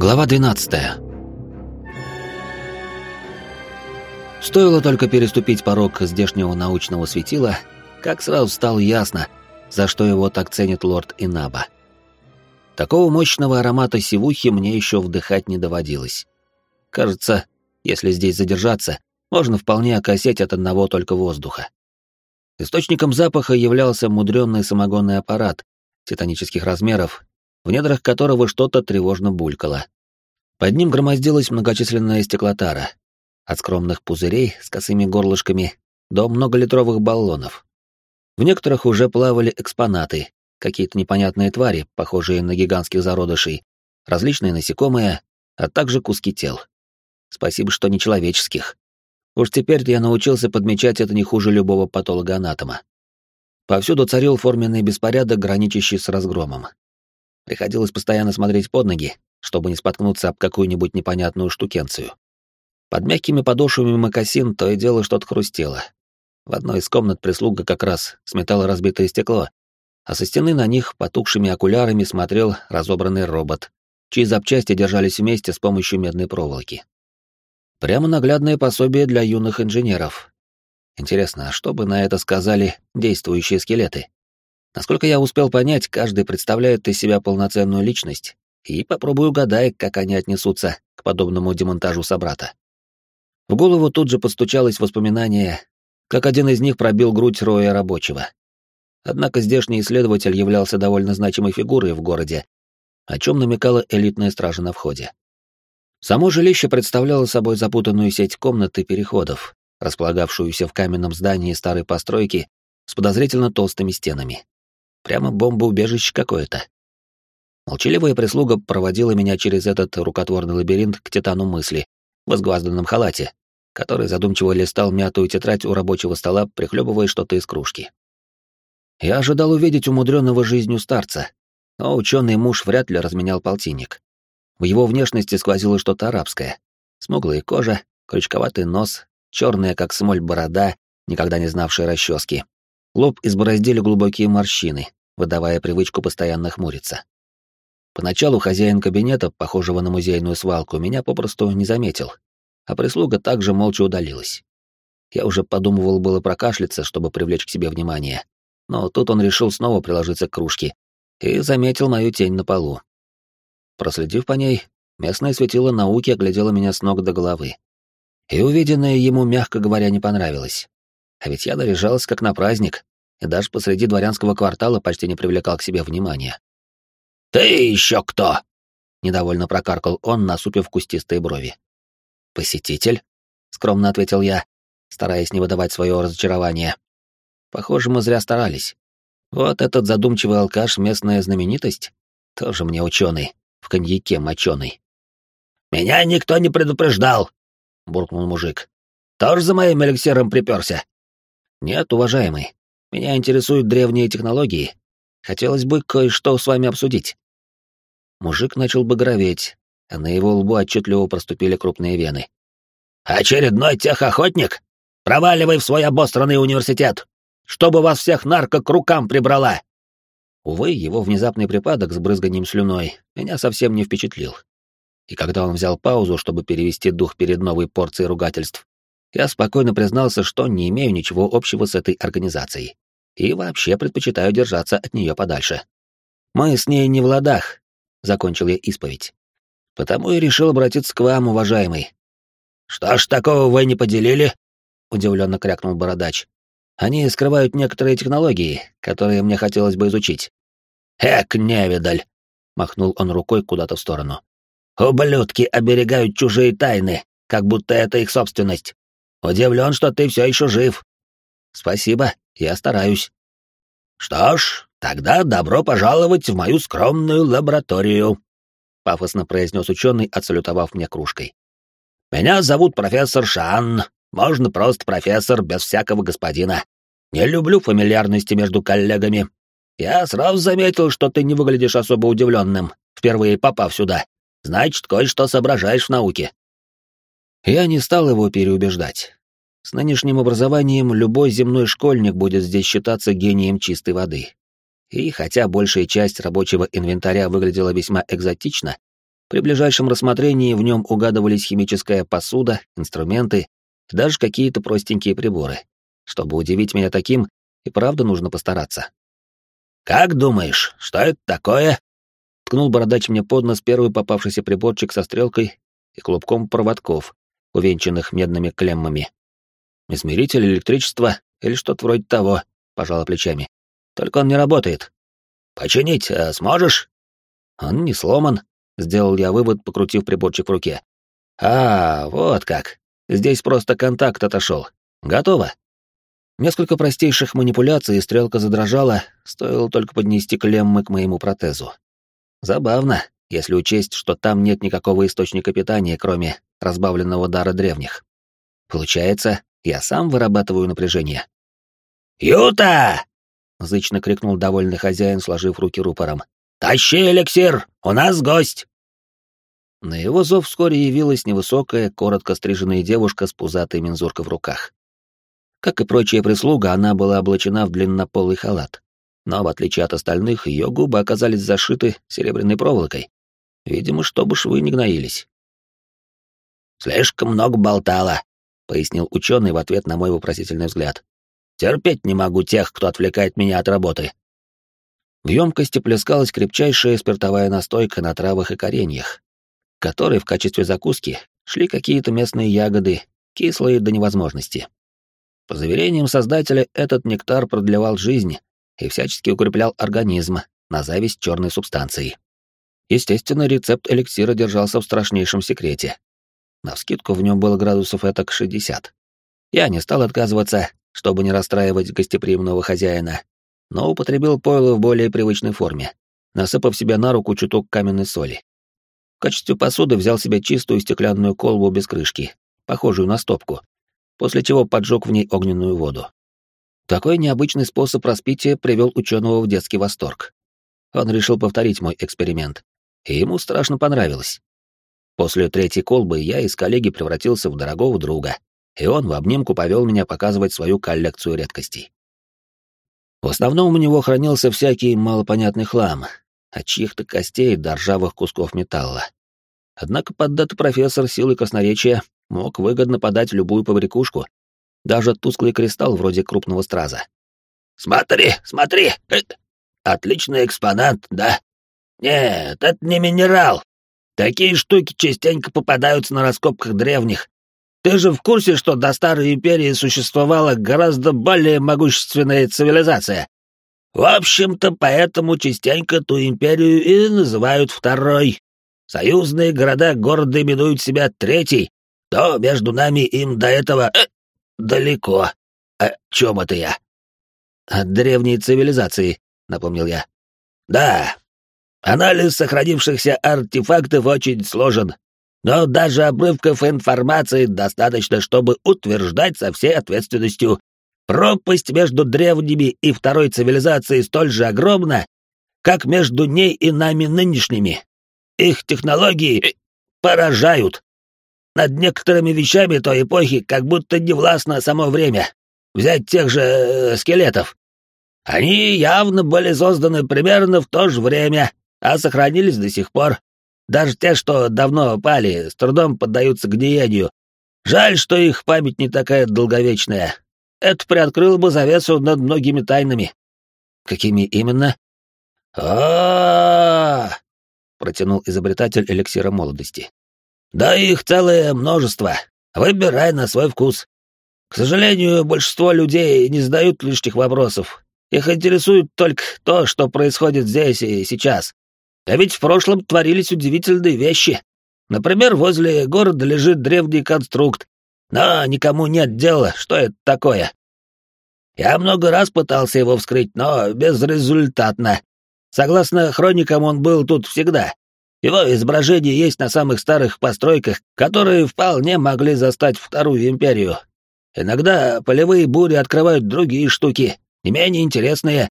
Глава 12. Стоило только переступить порог здешнего научного светила, как сразу стало ясно, за что его так ценит лорд Инаба. Такого мощного аромата сивухи мне еще вдыхать не доводилось. Кажется, если здесь задержаться, можно вполне окосеть от одного только воздуха. Источником запаха являлся мудренный самогонный аппарат титанических размеров, в недрах которого что-то тревожно булькало. Под ним громоздилась многочисленная стеклотара, от скромных пузырей с косыми горлышками до многолитровых баллонов. В некоторых уже плавали экспонаты, какие-то непонятные твари, похожие на гигантских зародышей, различные насекомые, а также куски тел. Спасибо, что не человеческих. Уж теперь я научился подмечать это не хуже любого патологоанатома. Повсюду царил форменный беспорядок, граничащий с разгромом. Приходилось постоянно смотреть под ноги, чтобы не споткнуться об какую-нибудь непонятную штукенцию. Под мягкими подошвами мокасин то и дело что-то хрустело. В одной из комнат прислуга как раз сметала разбитое стекло, а со стены на них потухшими окулярами смотрел разобранный робот, чьи запчасти держались вместе с помощью медной проволоки. Прямо наглядное пособие для юных инженеров. Интересно, а что бы на это сказали действующие скелеты? Насколько я успел понять, каждый представляет из себя полноценную личность, и попробую угадай, как они отнесутся к подобному демонтажу собрата. В голову тут же подстучалось воспоминание, как один из них пробил грудь роя рабочего. Однако здешний исследователь являлся довольно значимой фигурой в городе, о чем намекала элитная стража на входе. Само жилище представляло собой запутанную сеть комнат и переходов, располагавшуюся в каменном здании старой постройки с подозрительно толстыми стенами. Прямо бомбоубежище какое-то. Молчаливая прислуга проводила меня через этот рукотворный лабиринт к титану мысли в изгвазданном халате, который задумчиво листал мятую тетрадь у рабочего стола, прихлебывая что-то из кружки. Я ожидал увидеть умудренного жизнью старца, но ученый муж вряд ли разменял полтинник. В его внешности сквозило что-то арабское. Смуглая кожа, крючковатый нос, черная, как смоль, борода, никогда не знавшая расчески, Лоб избороздили глубокие морщины, выдавая привычку постоянно хмуриться. Поначалу хозяин кабинета, похожего на музейную свалку, меня попросту не заметил, а прислуга также молча удалилась. Я уже подумывал было прокашляться, чтобы привлечь к себе внимание, но тут он решил снова приложиться к кружке и заметил мою тень на полу. Проследив по ней, местное светило науки оглядело меня с ног до головы. И увиденное ему, мягко говоря, не понравилось. А ведь я наряжался как на праздник, и даже посреди дворянского квартала почти не привлекал к себе внимания. «Ты еще кто?» — недовольно прокаркал он, насупив кустистые брови. «Посетитель?» — скромно ответил я, стараясь не выдавать свое разочарование. «Похоже, мы зря старались. Вот этот задумчивый алкаш — местная знаменитость? Тоже мне ученый, в коньяке моченый». «Меня никто не предупреждал!» — буркнул мужик. «Тоже за моим эликсиром приперся?» «Нет, уважаемый. Меня интересуют древние технологии. Хотелось бы кое-что с вами обсудить». Мужик начал багроветь, а на его лбу отчетливо проступили крупные вены. «Очередной техохотник? Проваливай в свой обостранный университет! Чтобы вас всех нарко к рукам прибрала!» Увы, его внезапный припадок с брызганием слюной меня совсем не впечатлил. И когда он взял паузу, чтобы перевести дух перед новой порцией ругательств, я спокойно признался, что не имею ничего общего с этой организацией и вообще предпочитаю держаться от нее подальше. Мы с ней не в ладах, закончил я исповедь. Потому и решил обратиться к вам, уважаемый. Что ж такого вы не поделили? удивленно крякнул бородач. Они скрывают некоторые технологии, которые мне хотелось бы изучить. Эк, невидаль! махнул он рукой куда-то в сторону. Ублюдки оберегают чужие тайны, как будто это их собственность. Удивлен, что ты все еще жив. Спасибо, я стараюсь. Что ж, тогда добро пожаловать в мою скромную лабораторию, пафосно произнес ученый, отсалютовав мне кружкой. Меня зовут профессор Шан, можно просто профессор без всякого господина. Не люблю фамильярности между коллегами. Я сразу заметил, что ты не выглядишь особо удивленным, впервые попав сюда. Значит, кое-что соображаешь в науке. Я не стал его переубеждать. С нынешним образованием любой земной школьник будет здесь считаться гением чистой воды. И хотя большая часть рабочего инвентаря выглядела весьма экзотично, При ближайшем рассмотрении в нем угадывались химическая посуда, инструменты даже какие-то простенькие приборы. Чтобы удивить меня таким, и правда нужно постараться. «Как думаешь, что это такое?» Ткнул бородач мне под нос первый попавшийся приборчик со стрелкой и клубком проводков, увенчанных медными клеммами. «Измеритель электричества или что-то вроде того», — пожала плечами. «Только он не работает». «Починить а сможешь?» «Он не сломан», — сделал я вывод, покрутив приборчик в руке. «А, вот как. Здесь просто контакт отошел. Готово». Несколько простейших манипуляций, и стрелка задрожала, стоило только поднести клеммы к моему протезу. Забавно, если учесть, что там нет никакого источника питания, кроме разбавленного дара древних. Получается, я сам вырабатываю напряжение. «Юта!» — зычно крикнул довольный хозяин, сложив руки рупором. «Тащи эликсир! У нас гость!» На его зов вскоре явилась невысокая, коротко стриженная девушка с пузатой мензуркой в руках. Как и прочая прислуга, она была облачена в длиннополый халат. Но, в отличие от остальных, ее губы оказались зашиты серебряной проволокой. Видимо, чтобы швы не гноились. «Слишком много болтала», — пояснил ученый в ответ на мой вопросительный взгляд. «Терпеть не могу тех, кто отвлекает меня от работы». В емкости плескалась крепчайшая спиртовая настойка на травах и кореньях, которой в качестве закуски шли какие-то местные ягоды, кислые до невозможности. По заверениям создателя, этот нектар продлевал жизнь и всячески укреплял организм на зависть черной субстанции. Естественно, рецепт эликсира держался в страшнейшем секрете. Навскидку в нем было градусов этак 60. Я не стал отказываться, чтобы не расстраивать гостеприимного хозяина, но употребил пойло в более привычной форме, насыпав себе на руку чуток каменной соли. В качестве посуды взял себе чистую стеклянную колбу без крышки, похожую на стопку, после чего поджег в ней огненную воду. Такой необычный способ распития привел ученого в детский восторг. Он решил повторить мой эксперимент, и ему страшно понравилось. После третьей колбы я из коллеги превратился в дорогого друга, и он в обнимку повел меня показывать свою коллекцию редкостей. В основном у него хранился всякий малопонятный хлам, от чьих-то костей до ржавых кусков металла. Однако поддатый профессор силы красноречия мог выгодно подать любую побрякушку, даже тусклый кристалл вроде крупного страза. «Смотри, смотри! Это... Отличный экспонат, да? Нет, это не минерал. Такие штуки частенько попадаются на раскопках древних. Ты же в курсе, что до Старой Империи существовала гораздо более могущественная цивилизация? В общем-то, поэтому частенько ту империю и называют Второй. Союзные города города именуют себя Третий, то между нами им до этого э, далеко. О чем это я? От древней цивилизации, напомнил я. Да. Анализ сохранившихся артефактов очень сложен, но даже обрывков информации достаточно, чтобы утверждать со всей ответственностью. Пропасть между древними и второй цивилизацией столь же огромна, как между ней и нами нынешними. Их технологии поражают. Над некоторыми вещами той эпохи как будто не властно само время. Взять тех же э, скелетов. Они явно были созданы примерно в то же время, а сохранились до сих пор. Даже те, что давно пали, с трудом поддаются гниению. Жаль, что их память не такая долговечная. Это приоткрыло бы завесу над многими тайнами. Какими именно? а протянул изобретатель эликсира молодости. Да их целое множество. Выбирай на свой вкус. К сожалению, большинство людей не задают лишних вопросов. Их интересует только то, что происходит здесь и сейчас. А ведь в прошлом творились удивительные вещи. Например, возле города лежит древний конструкт, но никому нет дела, что это такое. Я много раз пытался его вскрыть, но безрезультатно. Согласно хроникам, он был тут всегда. Его изображение есть на самых старых постройках, которые вполне могли застать Вторую Империю. Иногда полевые бури открывают другие штуки, не менее интересные.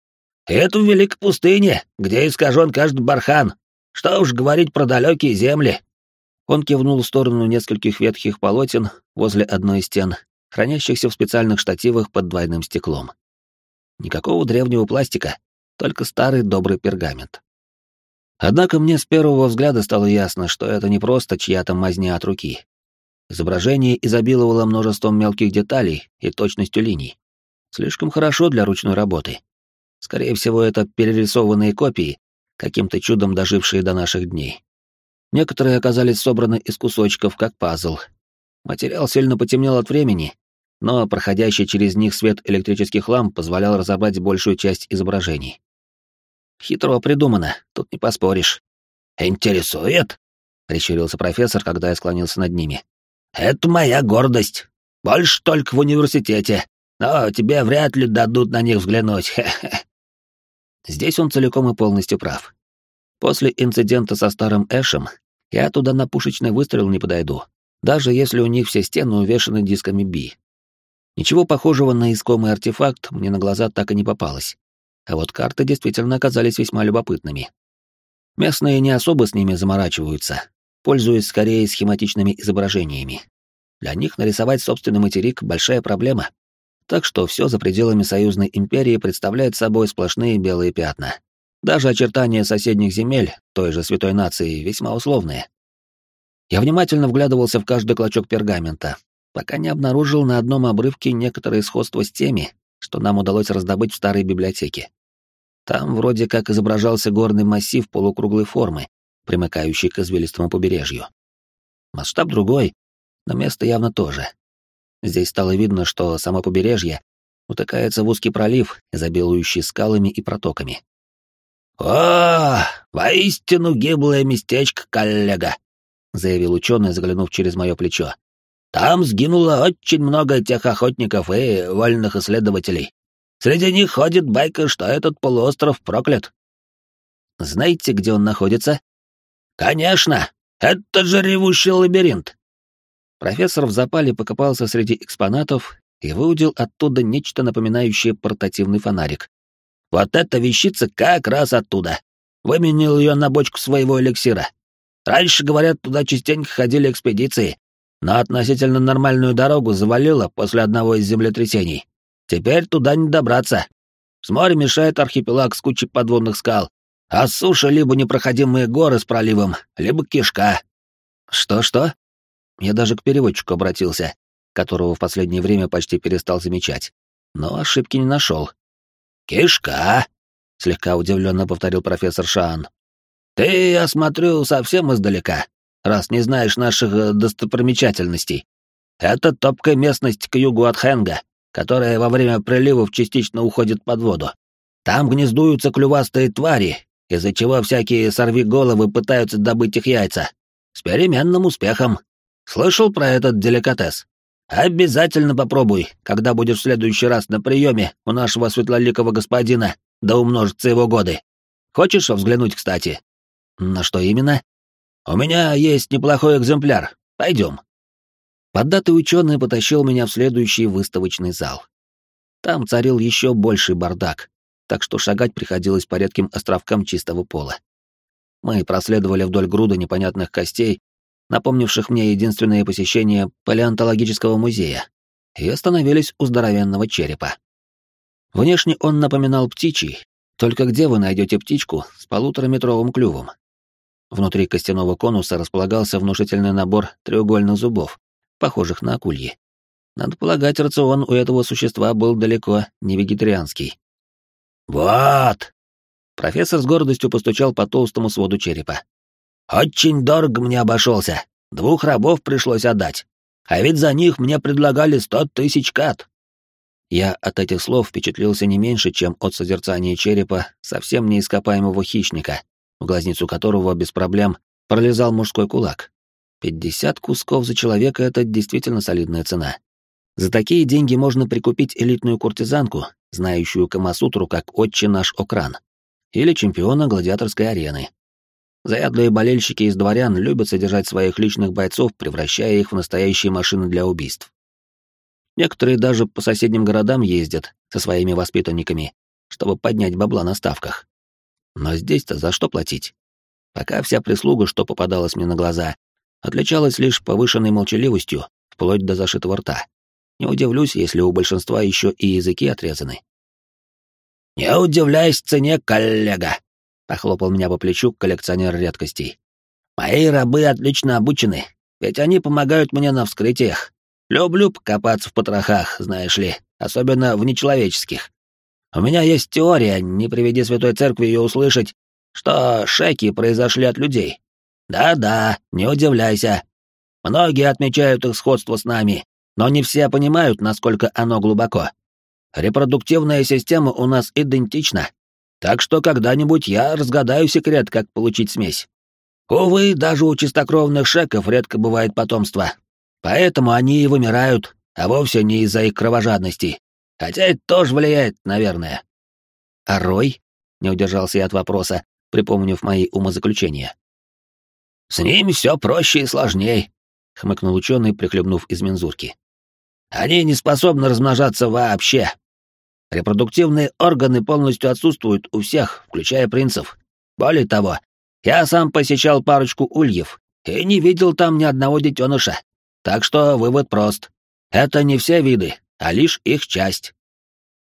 Это в Великой пустыне, где искажен каждый бархан. Что уж говорить про далекие земли. Он кивнул в сторону нескольких ветхих полотен возле одной из стен, хранящихся в специальных штативах под двойным стеклом. Никакого древнего пластика, только старый добрый пергамент. Однако мне с первого взгляда стало ясно, что это не просто чья-то мазня от руки. Изображение изобиловало множеством мелких деталей и точностью линий. Слишком хорошо для ручной работы. Скорее всего, это перерисованные копии, каким-то чудом дожившие до наших дней. Некоторые оказались собраны из кусочков, как пазл. Материал сильно потемнел от времени, но проходящий через них свет электрических ламп позволял разобрать большую часть изображений. Хитро придумано, тут не поспоришь. «Интересует?» — прищурился профессор, когда я склонился над ними. «Это моя гордость. Больше только в университете, но тебе вряд ли дадут на них взглянуть. Здесь он целиком и полностью прав. После инцидента со старым Эшем я туда на пушечный выстрел не подойду, даже если у них все стены увешаны дисками Би. Ничего похожего на искомый артефакт мне на глаза так и не попалось. А вот карты действительно оказались весьма любопытными. Местные не особо с ними заморачиваются, пользуясь скорее схематичными изображениями. Для них нарисовать собственный материк — большая проблема. Так что все за пределами Союзной империи представляет собой сплошные белые пятна. Даже очертания соседних земель, той же святой нации, весьма условные. Я внимательно вглядывался в каждый клочок пергамента, пока не обнаружил на одном обрывке некоторые сходства с теми, что нам удалось раздобыть в старой библиотеке. Там вроде как изображался горный массив полукруглой формы, примыкающий к извилистому побережью. Масштаб другой, но место явно тоже. Здесь стало видно, что само побережье утыкается в узкий пролив, изобилующий скалами и протоками. «О, воистину гиблое местечко, коллега!» — заявил ученый, заглянув через мое плечо. «Там сгинуло очень много тех охотников и вольных исследователей. Среди них ходит байка, что этот полуостров проклят. Знаете, где он находится? Конечно, это же ревущий лабиринт. Профессор в запале покопался среди экспонатов и выудил оттуда нечто напоминающее портативный фонарик. Вот эта вещица как раз оттуда. Выменил ее на бочку своего эликсира. Раньше, говорят, туда частенько ходили экспедиции, но относительно нормальную дорогу завалило после одного из землетрясений. Теперь туда не добраться. С моря мешает архипелаг с кучей подводных скал, а с суши либо непроходимые горы с проливом, либо кишка. Что-что? Я даже к переводчику обратился, которого в последнее время почти перестал замечать, но ошибки не нашел. Кишка, слегка удивленно повторил профессор Шаан. Ты, я смотрю, совсем издалека, раз не знаешь наших э, достопримечательностей. Это топкая местность к югу от Хенга которая во время приливов частично уходит под воду. Там гнездуются клювастые твари, из-за чего всякие сорвиголовы пытаются добыть их яйца. С переменным успехом. Слышал про этот деликатес? Обязательно попробуй, когда будешь в следующий раз на приеме у нашего светлоликого господина, да умножатся его годы. Хочешь взглянуть, кстати? На что именно? У меня есть неплохой экземпляр. Пойдем. Поддатый ученый потащил меня в следующий выставочный зал. Там царил еще больший бардак, так что шагать приходилось по редким островкам чистого пола. Мы проследовали вдоль груда непонятных костей, напомнивших мне единственное посещение палеонтологического музея, и остановились у здоровенного черепа. Внешне он напоминал птичий, только где вы найдете птичку с полутораметровым клювом? Внутри костяного конуса располагался внушительный набор треугольных зубов, похожих на акульи. Надо полагать, рацион у этого существа был далеко не вегетарианский. «Вот!» Профессор с гордостью постучал по толстому своду черепа. «Очень дорого мне обошелся. Двух рабов пришлось отдать. А ведь за них мне предлагали сто тысяч кат». Я от этих слов впечатлился не меньше, чем от созерцания черепа совсем неископаемого хищника, в глазницу которого без проблем пролезал мужской кулак. Пятьдесят кусков за человека — это действительно солидная цена. За такие деньги можно прикупить элитную куртизанку, знающую Камасутру как отче наш Окран, или чемпиона гладиаторской арены. Заядлые болельщики из дворян любят содержать своих личных бойцов, превращая их в настоящие машины для убийств. Некоторые даже по соседним городам ездят со своими воспитанниками, чтобы поднять бабла на ставках. Но здесь-то за что платить? Пока вся прислуга, что попадалась мне на глаза, отличалась лишь повышенной молчаливостью, вплоть до зашитого рта. Не удивлюсь, если у большинства еще и языки отрезаны. «Не удивляйся цене, коллега. Похлопал меня по плечу коллекционер редкостей. Мои рабы отлично обучены, ведь они помогают мне на вскрытиях. Люблю покопаться в потрохах, знаешь ли, особенно в нечеловеческих. У меня есть теория, не приведи Святой Церкви ее услышать, что шеки произошли от людей. Да-да, не удивляйся. Многие отмечают их сходство с нами, но не все понимают, насколько оно глубоко. Репродуктивная система у нас идентична, так что когда-нибудь я разгадаю секрет, как получить смесь. Увы, даже у чистокровных шеков редко бывает потомство, поэтому они и вымирают, а вовсе не из-за их кровожадности. Хотя это тоже влияет, наверное. А Рой? Не удержался я от вопроса, припомнив мои умозаключения. «С ними все проще и сложней», — хмыкнул ученый, прихлебнув из мензурки. «Они не способны размножаться вообще. Репродуктивные органы полностью отсутствуют у всех, включая принцев. Более того, я сам посещал парочку ульев и не видел там ни одного детеныша. Так что вывод прост. Это не все виды, а лишь их часть.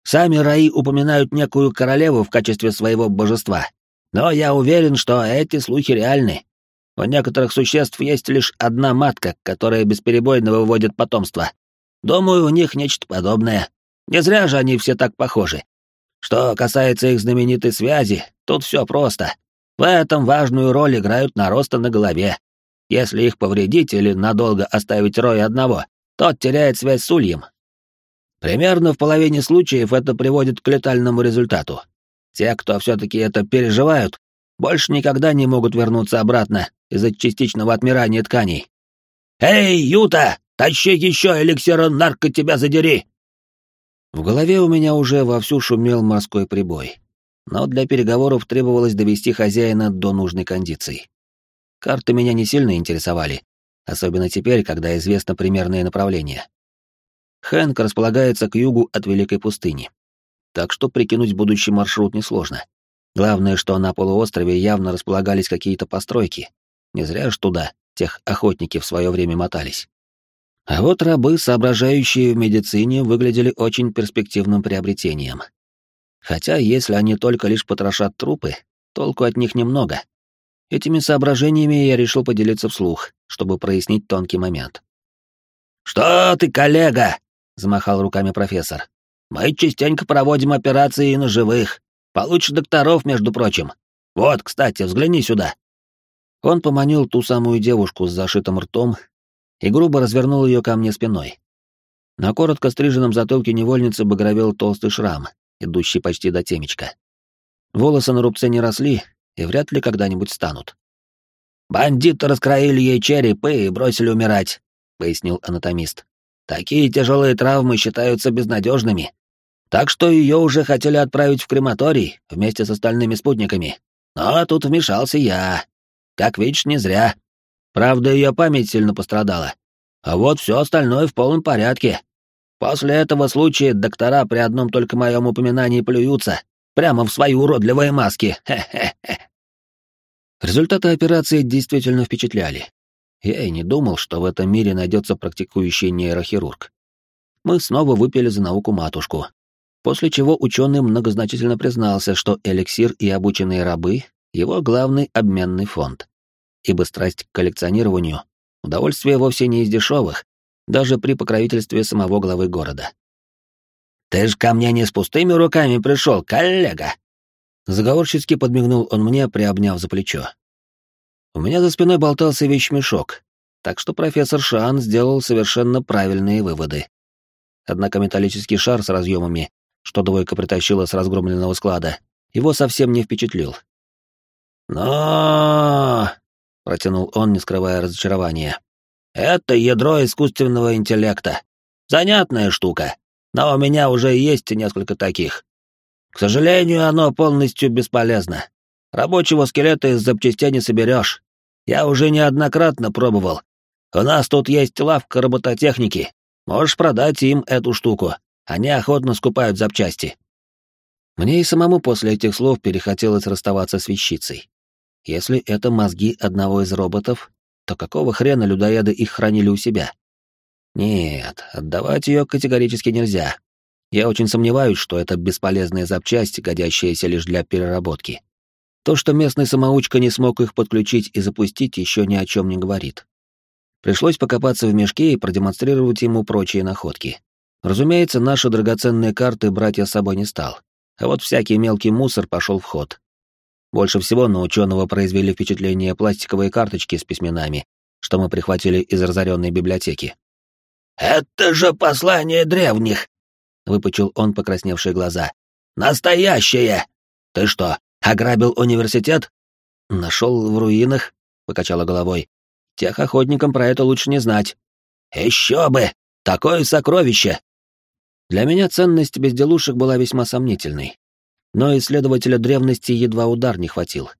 Сами раи упоминают некую королеву в качестве своего божества, но я уверен, что эти слухи реальны. У некоторых существ есть лишь одна матка, которая бесперебойно выводит потомство. Думаю, у них нечто подобное. Не зря же они все так похожи. Что касается их знаменитой связи, тут все просто. В этом важную роль играют наросты на голове. Если их повредить или надолго оставить рой одного, тот теряет связь с ульем. Примерно в половине случаев это приводит к летальному результату. Те, кто все-таки это переживают, больше никогда не могут вернуться обратно из-за частичного отмирания тканей. «Эй, Юта, тащи еще эликсира нарко тебя задери!» В голове у меня уже вовсю шумел морской прибой, но для переговоров требовалось довести хозяина до нужной кондиции. Карты меня не сильно интересовали, особенно теперь, когда известно примерное направление. Хэнк располагается к югу от Великой пустыни так что прикинуть будущий маршрут несложно. Главное, что на полуострове явно располагались какие-то постройки. Не зря ж туда тех охотники в свое время мотались. А вот рабы, соображающие в медицине, выглядели очень перспективным приобретением. Хотя, если они только лишь потрошат трупы, толку от них немного. Этими соображениями я решил поделиться вслух, чтобы прояснить тонкий момент. «Что ты, коллега?» — замахал руками профессор. Мы частенько проводим операции на живых. Получишь докторов, между прочим. Вот, кстати, взгляни сюда». Он поманил ту самую девушку с зашитым ртом и грубо развернул ее ко мне спиной. На коротко стриженном затылке невольницы багровел толстый шрам, идущий почти до темечка. Волосы на рубце не росли и вряд ли когда-нибудь станут. «Бандиты раскроили ей черепы и бросили умирать», — пояснил анатомист. «Такие тяжелые травмы считаются безнадежными. Так что ее уже хотели отправить в крематорий вместе с остальными спутниками. Но тут вмешался я. Как видишь, не зря. Правда, ее память сильно пострадала. А вот все остальное в полном порядке. После этого случая доктора при одном только моем упоминании плюются. Прямо в свои уродливые маски. Хе-хе-хе. Результаты операции действительно впечатляли. Я и не думал, что в этом мире найдется практикующий нейрохирург. Мы снова выпили за науку матушку, После чего ученый многозначительно признался, что эликсир и обученные рабы — его главный обменный фонд. Ибо страсть к коллекционированию — удовольствие вовсе не из дешевых, даже при покровительстве самого главы города. «Ты ж ко мне не с пустыми руками пришел, коллега!» Заговорчески подмигнул он мне, приобняв за плечо. У меня за спиной болтался вещмешок, так что профессор Шан сделал совершенно правильные выводы. Однако металлический шар с разъемами что двойка притащила с разгромленного склада, его совсем не впечатлил. «Но...» — протянул он, не скрывая разочарования. «Это ядро искусственного интеллекта. Занятная штука, но у меня уже есть несколько таких. К сожалению, оно полностью бесполезно. Рабочего скелета из запчастей не соберешь. Я уже неоднократно пробовал. У нас тут есть лавка робототехники. Можешь продать им эту штуку. Они охотно скупают запчасти. Мне и самому после этих слов перехотелось расставаться с вещицей. Если это мозги одного из роботов, то какого хрена людоеды их хранили у себя? Нет, отдавать ее категорически нельзя. Я очень сомневаюсь, что это бесполезная запчасть, годящаяся лишь для переработки. То, что местный самоучка не смог их подключить и запустить, еще ни о чем не говорит. Пришлось покопаться в мешке и продемонстрировать ему прочие находки. Разумеется, наши драгоценные карты брать я с собой не стал, а вот всякий мелкий мусор пошел в ход. Больше всего на ученого произвели впечатление пластиковые карточки с письменами, что мы прихватили из разоренной библиотеки. «Это же послание древних!» — выпучил он покрасневшие глаза. «Настоящее! Ты что, ограбил университет?» «Нашел в руинах», — покачала головой. «Тех охотникам про это лучше не знать». «Еще бы! Такое сокровище!» Для меня ценность безделушек была весьма сомнительной. Но исследователя древности едва удар не хватил.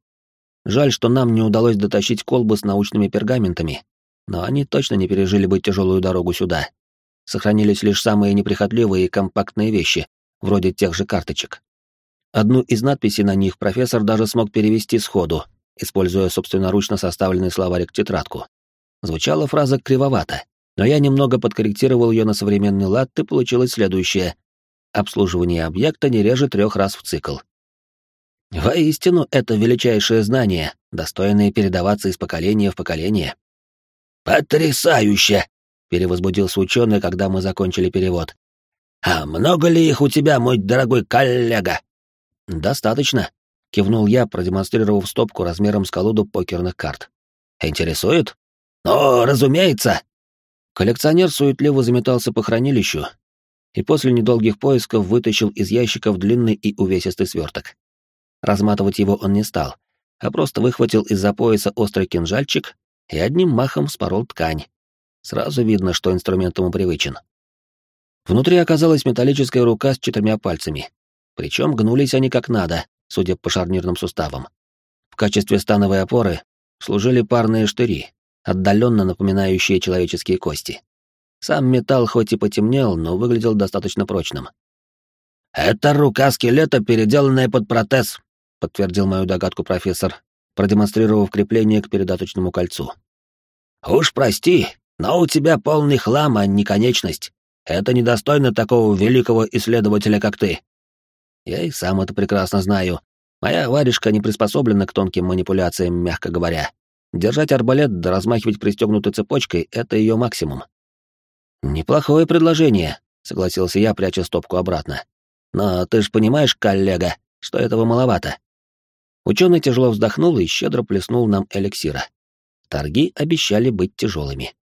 Жаль, что нам не удалось дотащить колбы с научными пергаментами, но они точно не пережили бы тяжелую дорогу сюда. Сохранились лишь самые неприхотливые и компактные вещи, вроде тех же карточек. Одну из надписей на них профессор даже смог перевести сходу, используя собственноручно составленный словарик-тетрадку. Звучала фраза кривовато, но я немного подкорректировал ее на современный лад, и получилось следующее. Обслуживание объекта не реже трех раз в цикл. Воистину, это величайшее знание, достойное передаваться из поколения в поколение. «Потрясающе!» — перевозбудился ученый, когда мы закончили перевод. «А много ли их у тебя, мой дорогой коллега?» «Достаточно», — кивнул я, продемонстрировав стопку размером с колоду покерных карт. «Интересует?» «Ну, разумеется!» Коллекционер суетливо заметался по хранилищу и после недолгих поисков вытащил из ящиков длинный и увесистый сверток. Разматывать его он не стал, а просто выхватил из-за пояса острый кинжальчик и одним махом спорол ткань. Сразу видно, что инструмент ему привычен. Внутри оказалась металлическая рука с четырьмя пальцами. Причем гнулись они как надо, судя по шарнирным суставам. В качестве становой опоры служили парные штыри, отдаленно напоминающие человеческие кости. Сам металл хоть и потемнел, но выглядел достаточно прочным. «Это рука скелета, переделанная под протез», — подтвердил мою догадку профессор, продемонстрировав крепление к передаточному кольцу. «Уж прости, но у тебя полный хлам, а не конечность. Это недостойно такого великого исследователя, как ты». Я и сам это прекрасно знаю. Моя варежка не приспособлена к тонким манипуляциям, мягко говоря. Держать арбалет да размахивать пристегнутой цепочкой — это ее максимум. «Неплохое предложение», — согласился я, пряча стопку обратно. «Но ты ж понимаешь, коллега, что этого маловато». Ученый тяжело вздохнул и щедро плеснул нам эликсира. Торги обещали быть тяжелыми.